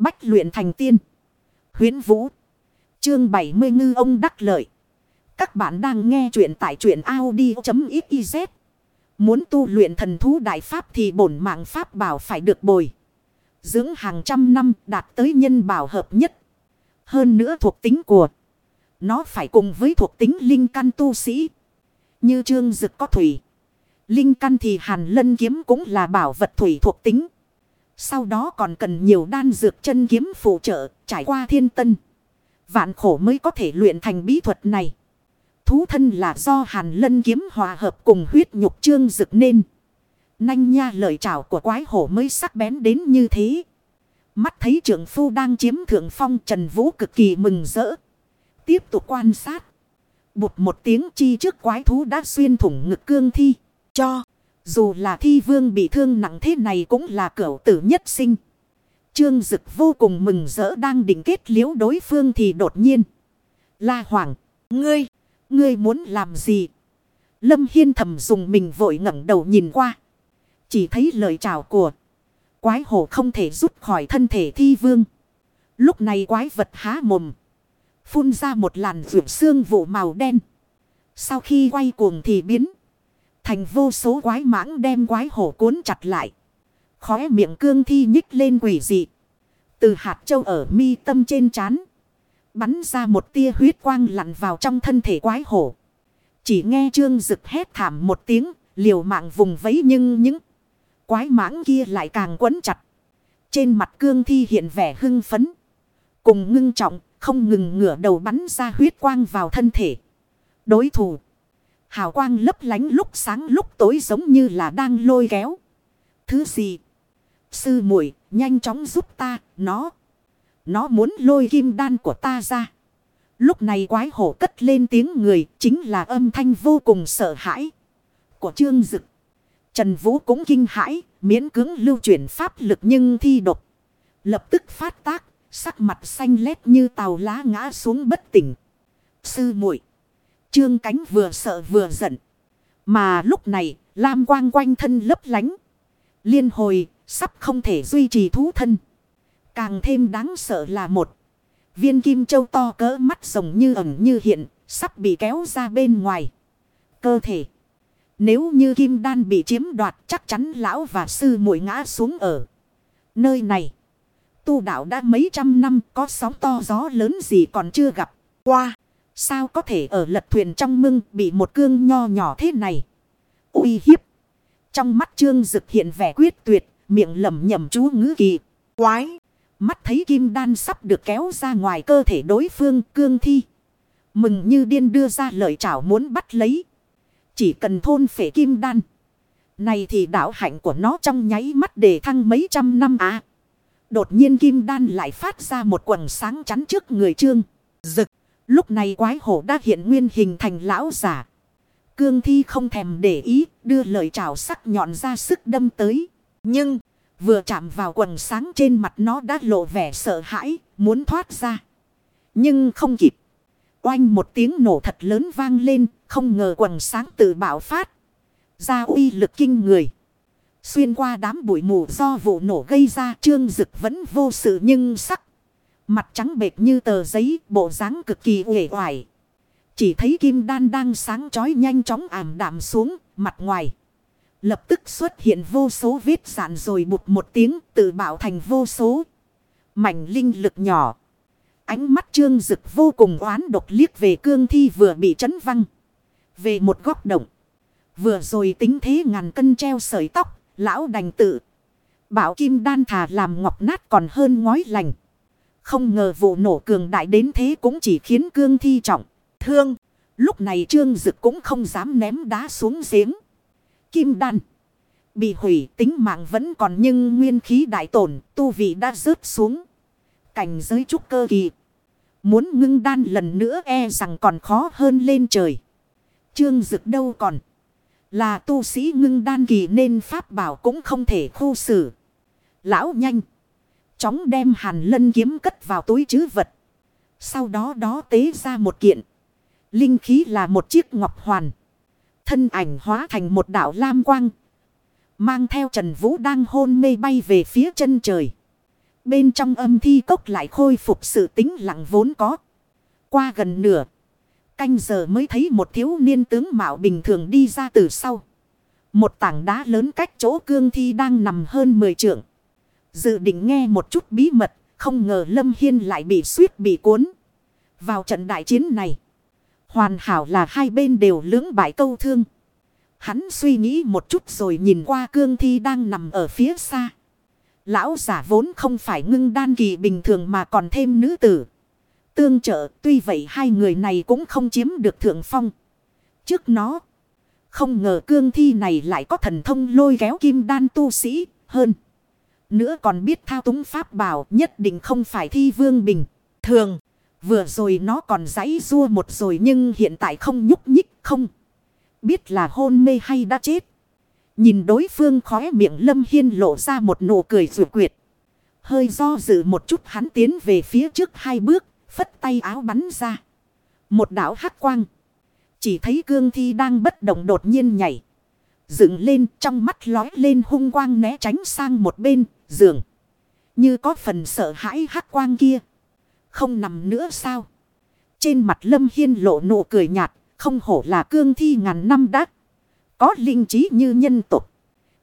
Bách luyện thành tiên. Huyến Vũ. Chương 70 ngư ông đắc lợi. Các bạn đang nghe truyện tại truyện Audi.xyz. Muốn tu luyện thần thú đại pháp thì bổn mạng pháp bảo phải được bồi. Dưỡng hàng trăm năm đạt tới nhân bảo hợp nhất. Hơn nữa thuộc tính của. Nó phải cùng với thuộc tính linh căn tu sĩ. Như trương dực có thủy. Linh căn thì hàn lân kiếm cũng là bảo vật thủy thuộc tính. Sau đó còn cần nhiều đan dược chân kiếm phụ trợ, trải qua thiên tân. Vạn khổ mới có thể luyện thành bí thuật này. Thú thân là do hàn lân kiếm hòa hợp cùng huyết nhục trương dực nên. Nanh nha lời chào của quái hổ mới sắc bén đến như thế. Mắt thấy trưởng phu đang chiếm thượng phong Trần Vũ cực kỳ mừng rỡ. Tiếp tục quan sát. Bụt một tiếng chi trước quái thú đã xuyên thủng ngực cương thi. Cho. Dù là thi vương bị thương nặng thế này cũng là cửu tử nhất sinh. Trương Dực vô cùng mừng rỡ đang định kết liễu đối phương thì đột nhiên. La Hoàng, ngươi, ngươi muốn làm gì? Lâm Hiên thầm dùng mình vội ngẩng đầu nhìn qua. Chỉ thấy lời chào của quái hổ không thể rút khỏi thân thể thi vương. Lúc này quái vật há mồm. Phun ra một làn rượu xương vụ màu đen. Sau khi quay cuồng thì biến. Thành vô số quái mãng đem quái hổ cuốn chặt lại. Khóe miệng cương thi nhích lên quỷ dị. Từ hạt châu ở mi tâm trên chán. Bắn ra một tia huyết quang lặn vào trong thân thể quái hổ. Chỉ nghe trương rực hét thảm một tiếng. Liều mạng vùng vẫy nhưng những quái mãng kia lại càng quấn chặt. Trên mặt cương thi hiện vẻ hưng phấn. Cùng ngưng trọng, không ngừng ngửa đầu bắn ra huyết quang vào thân thể. Đối thủ. Hào quang lấp lánh lúc sáng lúc tối giống như là đang lôi kéo. Thứ gì? Sư muội nhanh chóng giúp ta, nó. Nó muốn lôi kim đan của ta ra. Lúc này quái hổ cất lên tiếng người chính là âm thanh vô cùng sợ hãi. Của trương dực. Trần Vũ cũng kinh hãi, miễn cứng lưu chuyển pháp lực nhưng thi độc. Lập tức phát tác, sắc mặt xanh lét như tàu lá ngã xuống bất tỉnh. Sư muội Trương cánh vừa sợ vừa giận. Mà lúc này, Lam quang quanh thân lấp lánh. Liên hồi, sắp không thể duy trì thú thân. Càng thêm đáng sợ là một. Viên kim châu to cỡ mắt rồng như ẩn như hiện, sắp bị kéo ra bên ngoài. Cơ thể. Nếu như kim đan bị chiếm đoạt chắc chắn lão và sư muội ngã xuống ở nơi này. Tu đạo đã mấy trăm năm có sóng to gió lớn gì còn chưa gặp qua. Sao có thể ở lật thuyền trong mưng bị một cương nho nhỏ thế này? uy hiếp. Trong mắt trương dực hiện vẻ quyết tuyệt, miệng lẩm nhẩm chú ngữ kỳ. Quái! Mắt thấy kim đan sắp được kéo ra ngoài cơ thể đối phương cương thi. Mừng như điên đưa ra lời chảo muốn bắt lấy. Chỉ cần thôn phệ kim đan. Này thì đạo hạnh của nó trong nháy mắt để thăng mấy trăm năm à. Đột nhiên kim đan lại phát ra một quần sáng chắn trước người trương. dực Lúc này quái hổ đã hiện nguyên hình thành lão giả. Cương thi không thèm để ý, đưa lời chào sắc nhọn ra sức đâm tới. Nhưng, vừa chạm vào quần sáng trên mặt nó đã lộ vẻ sợ hãi, muốn thoát ra. Nhưng không kịp. Oanh một tiếng nổ thật lớn vang lên, không ngờ quần sáng tự bạo phát. Ra uy lực kinh người. Xuyên qua đám bụi mù do vụ nổ gây ra trương dực vẫn vô sự nhưng sắc. Mặt trắng bệt như tờ giấy, bộ dáng cực kỳ uể oải. Chỉ thấy kim đan đang sáng chói nhanh chóng ảm đạm xuống, mặt ngoài. Lập tức xuất hiện vô số vết sạn rồi bụt một tiếng tự bảo thành vô số. Mảnh linh lực nhỏ. Ánh mắt trương rực vô cùng oán độc liếc về cương thi vừa bị chấn văng. Về một góc động. Vừa rồi tính thế ngàn cân treo sợi tóc, lão đành tự. Bảo kim đan thà làm ngọc nát còn hơn ngói lành. Không ngờ vụ nổ cường đại đến thế cũng chỉ khiến cương thi trọng, thương. Lúc này trương dực cũng không dám ném đá xuống giếng. Kim đan. Bị hủy tính mạng vẫn còn nhưng nguyên khí đại tổn tu vị đã rớt xuống. Cảnh giới trúc cơ kỳ. Muốn ngưng đan lần nữa e rằng còn khó hơn lên trời. Trương dực đâu còn. Là tu sĩ ngưng đan kỳ nên pháp bảo cũng không thể khu xử. Lão nhanh. Chóng đem hàn lân kiếm cất vào túi chứ vật. Sau đó đó tế ra một kiện. Linh khí là một chiếc ngọc hoàn. Thân ảnh hóa thành một đảo lam quang. Mang theo Trần Vũ đang hôn mê bay về phía chân trời. bên trong âm thi cốc lại khôi phục sự tính lặng vốn có. Qua gần nửa. Canh giờ mới thấy một thiếu niên tướng mạo bình thường đi ra từ sau. Một tảng đá lớn cách chỗ cương thi đang nằm hơn 10 trượng. Dự định nghe một chút bí mật. Không ngờ Lâm Hiên lại bị suýt bị cuốn. Vào trận đại chiến này. Hoàn hảo là hai bên đều lưỡng bại câu thương. Hắn suy nghĩ một chút rồi nhìn qua cương thi đang nằm ở phía xa. Lão giả vốn không phải ngưng đan kỳ bình thường mà còn thêm nữ tử. Tương trợ, tuy vậy hai người này cũng không chiếm được thượng phong. Trước nó. Không ngờ cương thi này lại có thần thông lôi kéo kim đan tu sĩ hơn. Nữa còn biết thao túng pháp bảo nhất định không phải thi vương bình. Thường. Vừa rồi nó còn giãy rua một rồi nhưng hiện tại không nhúc nhích không. Biết là hôn mê hay đã chết. Nhìn đối phương khóe miệng Lâm Hiên lộ ra một nụ cười rủ quyệt. Hơi do dự một chút hắn tiến về phía trước hai bước, phất tay áo bắn ra. Một đảo hắc quang. Chỉ thấy cương thi đang bất động đột nhiên nhảy. Dựng lên trong mắt lói lên hung quang né tránh sang một bên, giường. Như có phần sợ hãi hắc quang kia. Không nằm nữa sao? Trên mặt Lâm Hiên lộ nụ cười nhạt, không hổ là cương thi ngàn năm đắc. Có linh trí như nhân tục.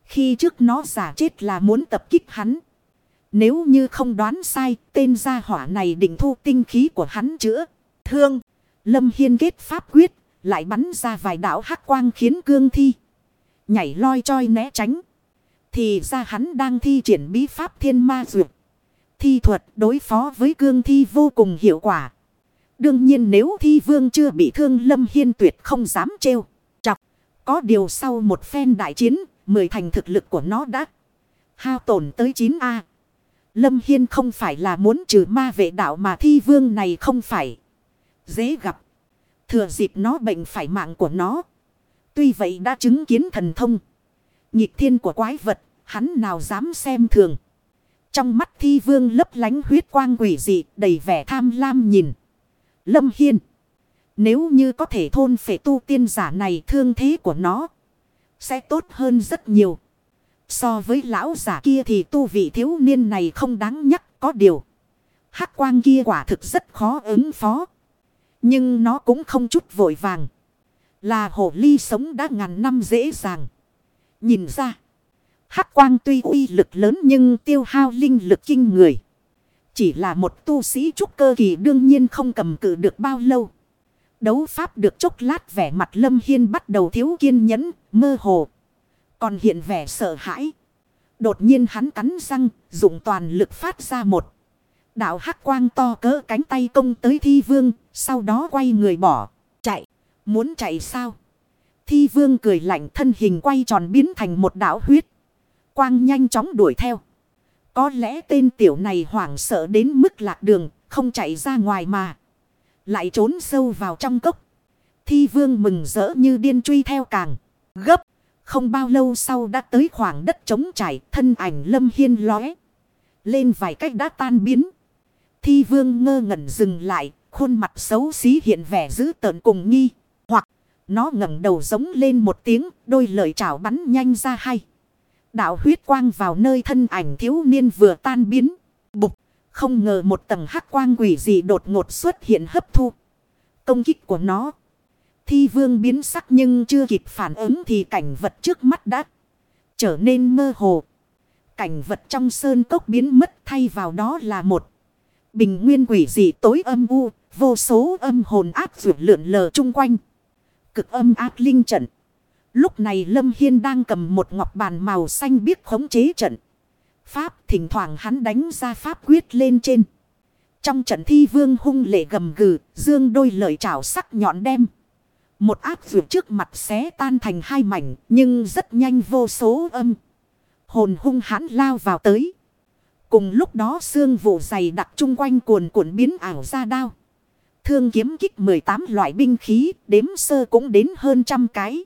Khi trước nó giả chết là muốn tập kích hắn. Nếu như không đoán sai, tên gia hỏa này định thu tinh khí của hắn chữa. Thương, Lâm Hiên kết pháp quyết, lại bắn ra vài đạo hắc quang khiến cương thi. Nhảy loi choi né tránh. Thì ra hắn đang thi triển bí pháp thiên ma dược. Thi thuật đối phó với cương thi vô cùng hiệu quả. Đương nhiên nếu thi vương chưa bị thương Lâm Hiên tuyệt không dám trêu. Chọc. Có điều sau một phen đại chiến, mười thành thực lực của nó đã hao tổn tới 9A. Lâm Hiên không phải là muốn trừ ma vệ đạo mà thi vương này không phải. Dễ gặp. Thừa dịp nó bệnh phải mạng của nó. Tuy vậy đã chứng kiến thần thông. Nhịp thiên của quái vật, hắn nào dám xem thường. Trong mắt thi vương lấp lánh huyết quang quỷ dị, đầy vẻ tham lam nhìn. Lâm Hiên. Nếu như có thể thôn phệ tu tiên giả này thương thế của nó. Sẽ tốt hơn rất nhiều. So với lão giả kia thì tu vị thiếu niên này không đáng nhắc có điều. hắc quang kia quả thực rất khó ứng phó. Nhưng nó cũng không chút vội vàng. Là hồ ly sống đã ngàn năm dễ dàng. Nhìn ra hắc quang tuy uy lực lớn nhưng tiêu hao linh lực kinh người. Chỉ là một tu sĩ trúc cơ kỳ đương nhiên không cầm cự được bao lâu. Đấu pháp được chốc lát vẻ mặt Lâm Hiên bắt đầu thiếu kiên nhẫn, mơ hồ. Còn hiện vẻ sợ hãi. Đột nhiên hắn cắn răng, dùng toàn lực phát ra một. Đạo hắc quang to cỡ cánh tay công tới thi vương, sau đó quay người bỏ, chạy. Muốn chạy sao? Thi vương cười lạnh thân hình quay tròn biến thành một đạo huyết. Quang nhanh chóng đuổi theo. Có lẽ tên tiểu này hoảng sợ đến mức lạc đường, không chạy ra ngoài mà. Lại trốn sâu vào trong cốc. Thi vương mừng rỡ như điên truy theo càng. Gấp. Không bao lâu sau đã tới khoảng đất trống trải. Thân ảnh lâm hiên lóe. Lên vài cách đã tan biến. Thi vương ngơ ngẩn dừng lại. Khuôn mặt xấu xí hiện vẻ dữ tợn cùng nghi. Hoặc nó ngẩng đầu giống lên một tiếng. Đôi lời chảo bắn nhanh ra hay. Đạo huyết quang vào nơi thân ảnh thiếu niên vừa tan biến. Bục. Không ngờ một tầng hắc quang quỷ gì đột ngột xuất hiện hấp thu. Công kích của nó. Thi vương biến sắc nhưng chưa kịp phản ứng thì cảnh vật trước mắt đã trở nên mơ hồ. Cảnh vật trong sơn cốc biến mất thay vào đó là một bình nguyên quỷ dị tối âm u, vô số âm hồn áp vượt lượn lờ chung quanh. Cực âm áp linh trận. Lúc này Lâm Hiên đang cầm một ngọc bàn màu xanh biếc khống chế trận. Pháp thỉnh thoảng hắn đánh ra pháp quyết lên trên. Trong trận thi vương hung lệ gầm gừ, dương đôi lợi trảo sắc nhọn đem. Một áp vượt trước mặt xé tan thành hai mảnh, nhưng rất nhanh vô số âm. Hồn hung hãn lao vào tới. Cùng lúc đó xương vụ dày đặc chung quanh cuồn cuộn biến ảo ra đao. Thương kiếm kích 18 loại binh khí, đếm sơ cũng đến hơn trăm cái.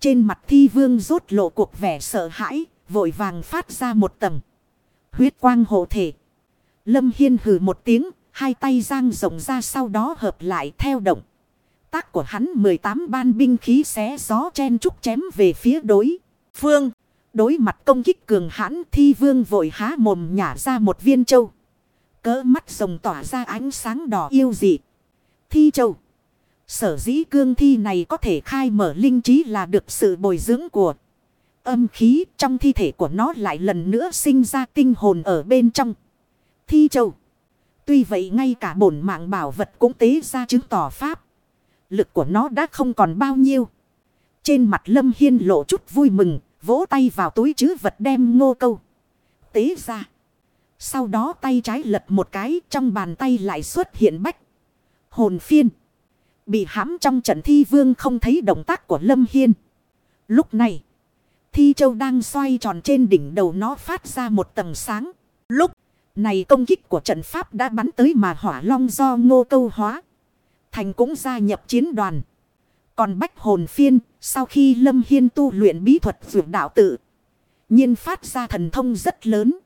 Trên mặt thi vương rốt lộ cuộc vẻ sợ hãi, vội vàng phát ra một tầng. Huyết quang hộ thể. Lâm Hiên hừ một tiếng, hai tay giang rộng ra sau đó hợp lại theo động. Tác của hắn 18 ban binh khí xé gió chen trúc chém về phía đối. Phương, Đối mặt công kích cường hãn thi vương vội há mồm nhả ra một viên châu. Cỡ mắt rồng tỏa ra ánh sáng đỏ yêu dị. Thi châu. Sở dĩ cương thi này có thể khai mở linh trí là được sự bồi dưỡng của âm khí trong thi thể của nó lại lần nữa sinh ra tinh hồn ở bên trong. Thi châu. Tuy vậy ngay cả bổn mạng bảo vật cũng tế ra chứng tỏ pháp. Lực của nó đã không còn bao nhiêu. Trên mặt Lâm Hiên lộ chút vui mừng, vỗ tay vào túi chứ vật đem ngô câu. Tế ra. Sau đó tay trái lật một cái trong bàn tay lại xuất hiện bách. Hồn phiên. Bị hãm trong trận thi vương không thấy động tác của Lâm Hiên. Lúc này. Thi châu đang xoay tròn trên đỉnh đầu nó phát ra một tầng sáng. Lúc này công kích của trận pháp đã bắn tới mà hỏa long do ngô câu hóa. Thành cũng gia nhập chiến đoàn. Còn bách hồn phiên, sau khi Lâm Hiên tu luyện bí thuật vượt đạo tự, nhiên phát ra thần thông rất lớn.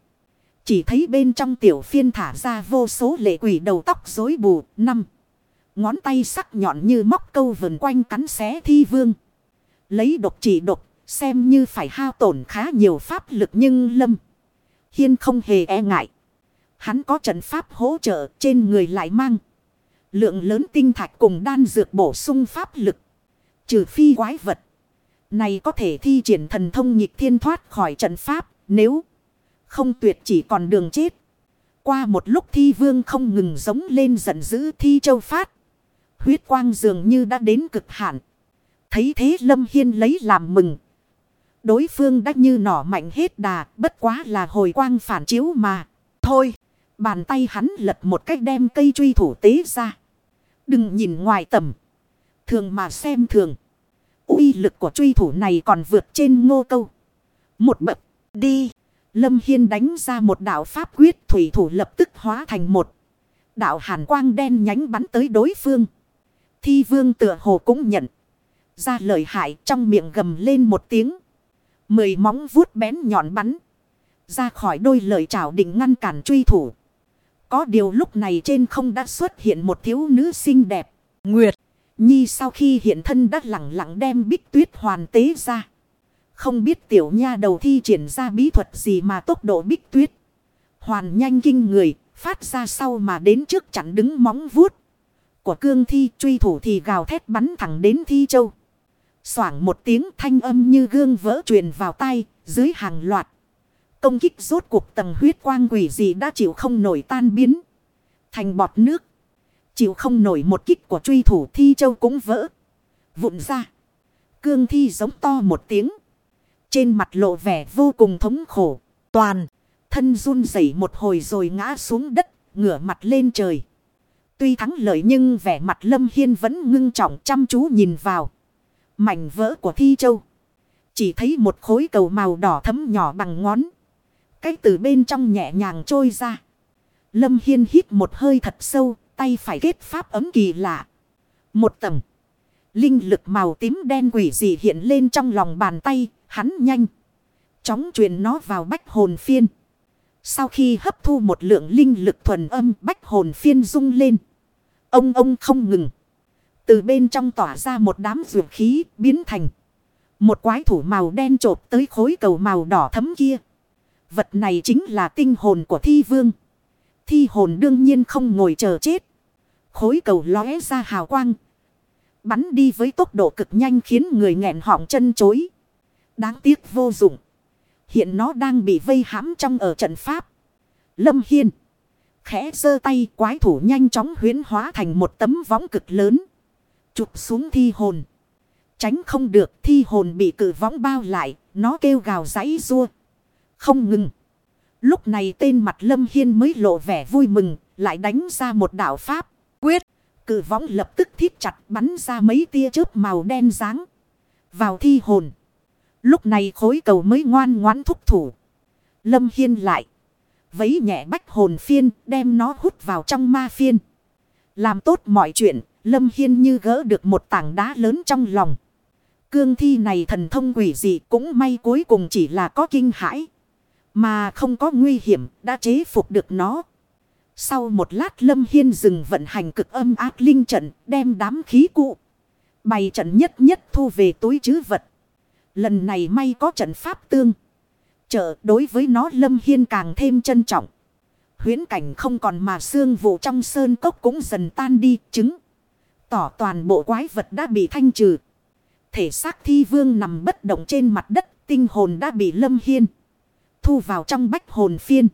Chỉ thấy bên trong tiểu phiên thả ra vô số lệ quỷ đầu tóc rối bù, năm. Ngón tay sắc nhọn như móc câu vần quanh cắn xé thi vương. Lấy độc chỉ độc, xem như phải hao tổn khá nhiều pháp lực nhưng Lâm Hiên không hề e ngại. Hắn có trận pháp hỗ trợ trên người lại mang. Lượng lớn tinh thạch cùng đan dược bổ sung pháp lực. Trừ phi quái vật. Này có thể thi triển thần thông nhịp thiên thoát khỏi trận pháp. Nếu không tuyệt chỉ còn đường chết. Qua một lúc thi vương không ngừng giống lên giận dữ thi châu phát. Huyết quang dường như đã đến cực hạn. Thấy thế Lâm Hiên lấy làm mừng. Đối phương đã như nỏ mạnh hết đà. Bất quá là hồi quang phản chiếu mà. Thôi. Bàn tay hắn lật một cách đem cây truy thủ tế ra. Đừng nhìn ngoài tầm. Thường mà xem thường. uy lực của truy thủ này còn vượt trên ngô câu. Một bậc. Đi. Lâm Hiên đánh ra một đạo pháp quyết, thủy thủ lập tức hóa thành một. Đạo hàn quang đen nhánh bắn tới đối phương. Thi vương tựa hồ cũng nhận. Ra lời hại trong miệng gầm lên một tiếng. Mười móng vuốt bén nhọn bắn. Ra khỏi đôi lời chảo định ngăn cản truy thủ. Có điều lúc này trên không đã xuất hiện một thiếu nữ xinh đẹp. Nguyệt. Nhi sau khi hiện thân đã lặng lặng đem bích tuyết hoàn tế ra. Không biết tiểu nha đầu thi triển ra bí thuật gì mà tốc độ bích tuyết. Hoàn nhanh kinh người, phát ra sau mà đến trước chặn đứng móng vuốt. Của cương thi truy thủ thì gào thét bắn thẳng đến thi châu. soảng một tiếng thanh âm như gương vỡ truyền vào tay, dưới hàng loạt. Công kích rốt cuộc tầng huyết quang quỷ gì đã chịu không nổi tan biến. Thành bọt nước. Chịu không nổi một kích của truy thủ thi châu cũng vỡ. Vụn ra. Cương thi giống to một tiếng. Trên mặt lộ vẻ vô cùng thống khổ. Toàn. Thân run rẩy một hồi rồi ngã xuống đất. Ngửa mặt lên trời. Tuy thắng lợi nhưng vẻ mặt Lâm Hiên vẫn ngưng trọng chăm chú nhìn vào. Mảnh vỡ của Thi Châu. Chỉ thấy một khối cầu màu đỏ thấm nhỏ bằng ngón. Cái từ bên trong nhẹ nhàng trôi ra. Lâm Hiên hít một hơi thật sâu, tay phải kết pháp ấm kỳ lạ. Một tầng. Linh lực màu tím đen quỷ dị hiện lên trong lòng bàn tay, hắn nhanh. Chóng truyền nó vào bách hồn phiên. Sau khi hấp thu một lượng linh lực thuần âm bách hồn phiên rung lên. Ông ông không ngừng. Từ bên trong tỏa ra một đám dược khí biến thành. Một quái thủ màu đen trộp tới khối cầu màu đỏ thấm kia. Vật này chính là tinh hồn của thi vương. Thi hồn đương nhiên không ngồi chờ chết. Khối cầu lóe ra hào quang. Bắn đi với tốc độ cực nhanh khiến người nghẹn họng chân chối. Đáng tiếc vô dụng. Hiện nó đang bị vây hãm trong ở trận pháp. Lâm Hiên. Khẽ giơ tay quái thủ nhanh chóng huyến hóa thành một tấm võng cực lớn. Chụp xuống thi hồn. Tránh không được, thi hồn bị cử võng bao lại. Nó kêu gào giấy rua. Không ngừng. Lúc này tên mặt Lâm Hiên mới lộ vẻ vui mừng. Lại đánh ra một đạo pháp. Quyết. Cử võng lập tức thiết chặt bắn ra mấy tia chớp màu đen dáng. Vào thi hồn. Lúc này khối cầu mới ngoan ngoãn thúc thủ. Lâm Hiên lại. Vấy nhẹ bách hồn phiên, đem nó hút vào trong ma phiên. Làm tốt mọi chuyện. Lâm Hiên như gỡ được một tảng đá lớn trong lòng. Cương thi này thần thông quỷ dị cũng may cuối cùng chỉ là có kinh hãi. Mà không có nguy hiểm, đã chế phục được nó. Sau một lát Lâm Hiên dừng vận hành cực âm ác linh trận, đem đám khí cụ. Bày trận nhất nhất thu về túi chứ vật. Lần này may có trận pháp tương. trợ đối với nó Lâm Hiên càng thêm trân trọng. Huyến cảnh không còn mà xương vụ trong sơn cốc cũng dần tan đi, chứng. Tỏ toàn bộ quái vật đã bị thanh trừ. Thể xác thi vương nằm bất động trên mặt đất, tinh hồn đã bị Lâm Hiên. Thu vào trong bách hồn phiên.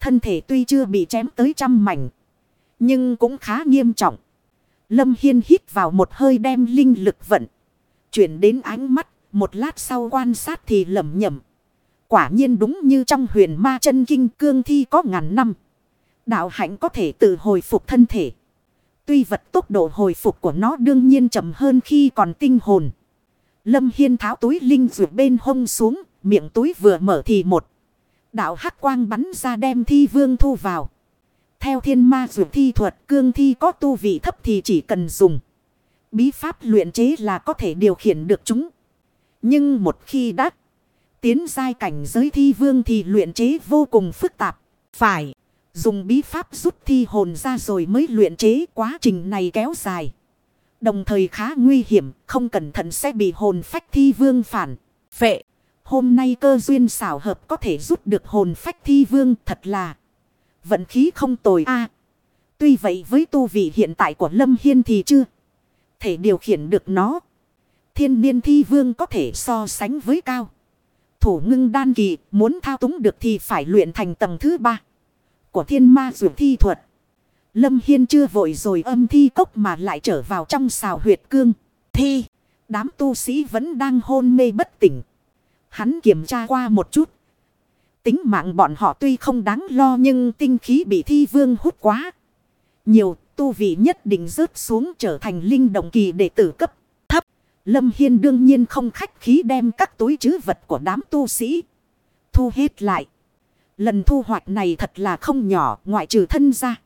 Thân thể tuy chưa bị chém tới trăm mảnh. Nhưng cũng khá nghiêm trọng. Lâm Hiên hít vào một hơi đem linh lực vận. Chuyển đến ánh mắt. Một lát sau quan sát thì lầm nhầm. Quả nhiên đúng như trong huyền ma chân kinh cương thi có ngàn năm. Đạo hạnh có thể tự hồi phục thân thể. Tuy vật tốc độ hồi phục của nó đương nhiên chậm hơn khi còn tinh hồn. Lâm Hiên tháo túi linh dược bên hông xuống. Miệng túi vừa mở thì một. Đạo hắc quang bắn ra đem thi vương thu vào. Theo thiên ma dược thi thuật, cương thi có tu vị thấp thì chỉ cần dùng. Bí pháp luyện chế là có thể điều khiển được chúng. Nhưng một khi đắc tiến giai cảnh giới thi vương thì luyện chế vô cùng phức tạp. Phải dùng bí pháp rút thi hồn ra rồi mới luyện chế quá trình này kéo dài. Đồng thời khá nguy hiểm, không cẩn thận sẽ bị hồn phách thi vương phản. Phệ, hôm nay cơ duyên xảo hợp có thể rút được hồn phách thi vương thật là vận khí không tồi a Tuy vậy với tu vị hiện tại của Lâm Hiên thì chưa thể điều khiển được nó. Thiên niên thi vương có thể so sánh với cao. Thủ ngưng đan kỳ muốn thao túng được thì phải luyện thành tầng thứ ba của thiên ma dụ thi thuật. Lâm Hiên chưa vội rồi âm thi cốc mà lại trở vào trong xào huyệt cương. Thi, đám tu sĩ vẫn đang hôn mê bất tỉnh. Hắn kiểm tra qua một chút. Tính mạng bọn họ tuy không đáng lo nhưng tinh khí bị thi vương hút quá. Nhiều tu vị nhất định rớt xuống trở thành linh động kỳ đệ tử cấp. Lâm Hiên đương nhiên không khách khí đem các túi chứ vật của đám tu sĩ. Thu hết lại. Lần thu hoạch này thật là không nhỏ ngoại trừ thân ra.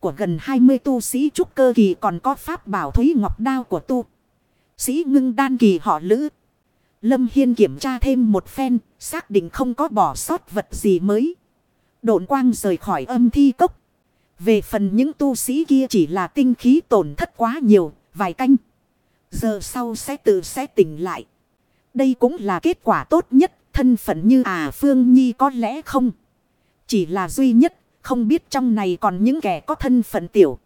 Của gần 20 tu sĩ trúc cơ kỳ còn có pháp bảo thúy ngọc đao của tu. Sĩ ngưng đan kỳ họ lữ. Lâm Hiên kiểm tra thêm một phen, xác định không có bỏ sót vật gì mới. Độn quang rời khỏi âm thi cốc. Về phần những tu sĩ kia chỉ là tinh khí tổn thất quá nhiều, vài canh. Giờ sau sẽ tự sẽ tỉnh lại. Đây cũng là kết quả tốt nhất, thân phận như à Phương Nhi có lẽ không. Chỉ là duy nhất, không biết trong này còn những kẻ có thân phận tiểu.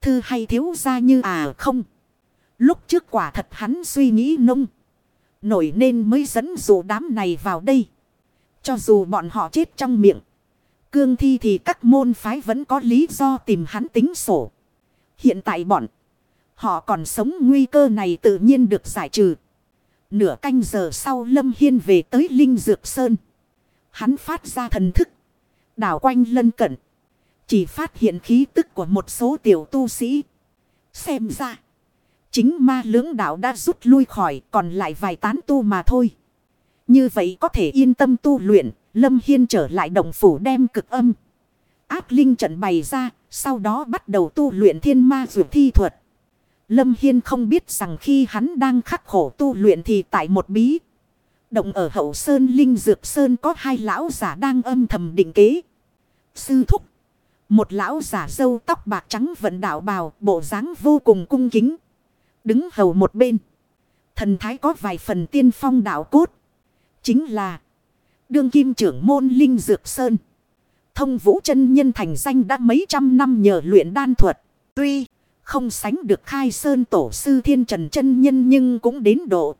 Thư hay thiếu ra như à không. Lúc trước quả thật hắn suy nghĩ nông. Nổi nên mới dẫn dụ đám này vào đây. Cho dù bọn họ chết trong miệng. Cương thi thì các môn phái vẫn có lý do tìm hắn tính sổ. Hiện tại bọn. Họ còn sống nguy cơ này tự nhiên được giải trừ. Nửa canh giờ sau Lâm Hiên về tới Linh Dược Sơn. Hắn phát ra thần thức. Đảo quanh lân cận. Chỉ phát hiện khí tức của một số tiểu tu sĩ. Xem ra. Chính ma lưỡng đạo đã rút lui khỏi còn lại vài tán tu mà thôi. Như vậy có thể yên tâm tu luyện. Lâm Hiên trở lại động phủ đem cực âm. Áp linh trận bày ra. Sau đó bắt đầu tu luyện thiên ma dược thi thuật. Lâm Hiên không biết rằng khi hắn đang khắc khổ tu luyện thì tại một bí. Động ở hậu sơn linh dược sơn có hai lão giả đang âm thầm định kế. Sư thúc. Một lão giả dâu tóc bạc trắng vận đạo bào, bộ dáng vô cùng cung kính. Đứng hầu một bên. Thần thái có vài phần tiên phong đạo cốt. Chính là. Đương kim trưởng môn Linh Dược Sơn. Thông vũ chân nhân thành danh đã mấy trăm năm nhờ luyện đan thuật. Tuy không sánh được khai sơn tổ sư thiên trần chân nhân nhưng cũng đến độ.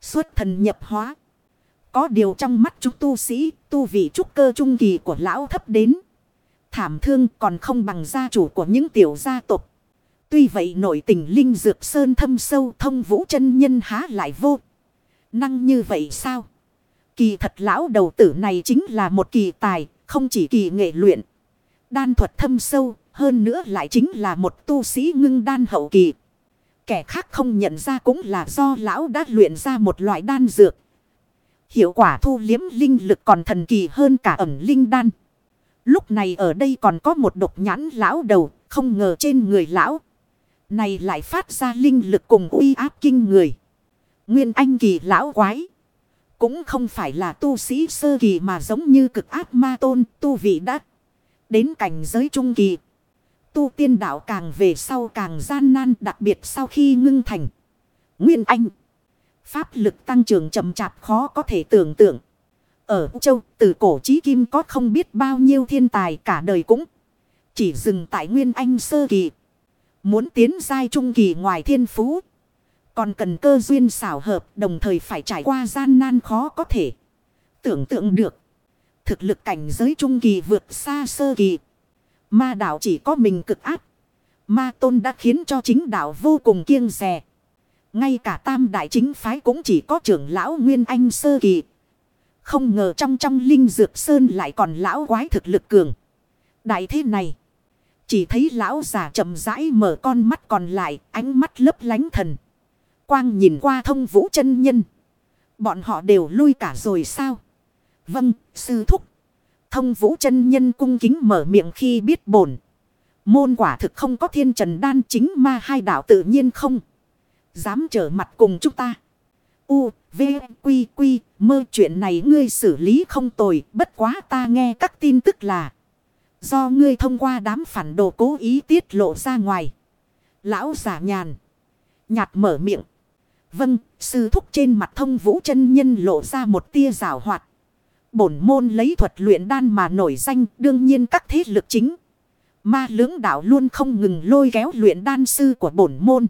Xuất thần nhập hóa. Có điều trong mắt chúng tu sĩ, tu vị trúc cơ trung kỳ của lão thấp đến. Thảm thương còn không bằng gia chủ của những tiểu gia tộc. Tuy vậy nội tình linh dược sơn thâm sâu thông vũ chân nhân há lại vô. Năng như vậy sao? Kỳ thật lão đầu tử này chính là một kỳ tài, không chỉ kỳ nghệ luyện. Đan thuật thâm sâu, hơn nữa lại chính là một tu sĩ ngưng đan hậu kỳ. Kẻ khác không nhận ra cũng là do lão đã luyện ra một loại đan dược. Hiệu quả thu liếm linh lực còn thần kỳ hơn cả ẩm linh đan. Lúc này ở đây còn có một độc nhãn lão đầu, không ngờ trên người lão. Này lại phát ra linh lực cùng uy áp kinh người. Nguyên anh kỳ lão quái. Cũng không phải là tu sĩ sơ kỳ mà giống như cực áp ma tôn tu vị đắc. Đến cảnh giới trung kỳ. Tu tiên đạo càng về sau càng gian nan đặc biệt sau khi ngưng thành. Nguyên anh. Pháp lực tăng trưởng chậm chạp khó có thể tưởng tượng. Ở châu, từ cổ chí kim có không biết bao nhiêu thiên tài cả đời cũng chỉ dừng tại Nguyên Anh sơ kỳ. Muốn tiến giai trung kỳ ngoài thiên phú. Còn cần cơ duyên xảo hợp đồng thời phải trải qua gian nan khó có thể. Tưởng tượng được. Thực lực cảnh giới trung kỳ vượt xa sơ kỳ. Ma đạo chỉ có mình cực áp. Ma tôn đã khiến cho chính đạo vô cùng kiêng rè. Ngay cả tam đại chính phái cũng chỉ có trưởng lão Nguyên Anh sơ kỳ. Không ngờ trong trong linh dược sơn lại còn lão quái thực lực cường. Đại thế này. Chỉ thấy lão già chậm rãi mở con mắt còn lại, ánh mắt lấp lánh thần. Quang nhìn qua thông vũ chân nhân. Bọn họ đều lui cả rồi sao? Vâng, sư thúc. Thông vũ chân nhân cung kính mở miệng khi biết bổn. Môn quả thực không có thiên trần đan chính ma hai đạo tự nhiên không. Dám trở mặt cùng chúng ta. U, V, Quy, Quy, mơ chuyện này ngươi xử lý không tồi. Bất quá ta nghe các tin tức là. Do ngươi thông qua đám phản đồ cố ý tiết lộ ra ngoài. Lão giả nhàn. Nhạt mở miệng. Vâng, sư thúc trên mặt thông vũ chân nhân lộ ra một tia rào hoạt. Bổn môn lấy thuật luyện đan mà nổi danh đương nhiên các thế lực chính. Ma lưỡng đạo luôn không ngừng lôi kéo luyện đan sư của bổn môn.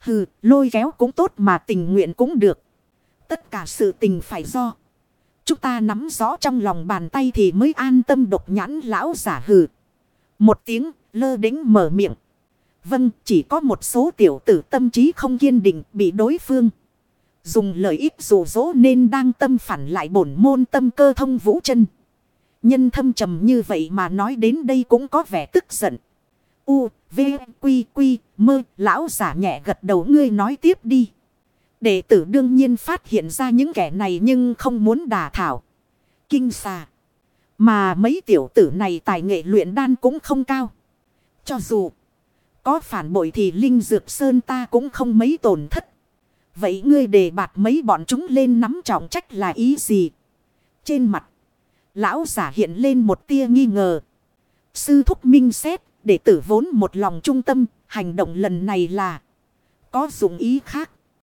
Hừ, lôi kéo cũng tốt mà tình nguyện cũng được. Tất cả sự tình phải do. Chúng ta nắm rõ trong lòng bàn tay thì mới an tâm độc nhãn lão giả hừ. Một tiếng lơ đính mở miệng. Vâng, chỉ có một số tiểu tử tâm trí không kiên định bị đối phương. Dùng lời ít dụ dỗ nên đang tâm phản lại bổn môn tâm cơ thông vũ chân. Nhân thâm trầm như vậy mà nói đến đây cũng có vẻ tức giận. U, V, Quy, Quy, mơ, lão giả nhẹ gật đầu ngươi nói tiếp đi. Đệ tử đương nhiên phát hiện ra những kẻ này nhưng không muốn đà thảo. Kinh xà. Mà mấy tiểu tử này tài nghệ luyện đan cũng không cao. Cho dù có phản bội thì Linh Dược Sơn ta cũng không mấy tổn thất. Vậy ngươi đề bạt mấy bọn chúng lên nắm trọng trách là ý gì? Trên mặt, lão giả hiện lên một tia nghi ngờ. Sư thúc minh xét, đệ tử vốn một lòng trung tâm, hành động lần này là có dụng ý khác.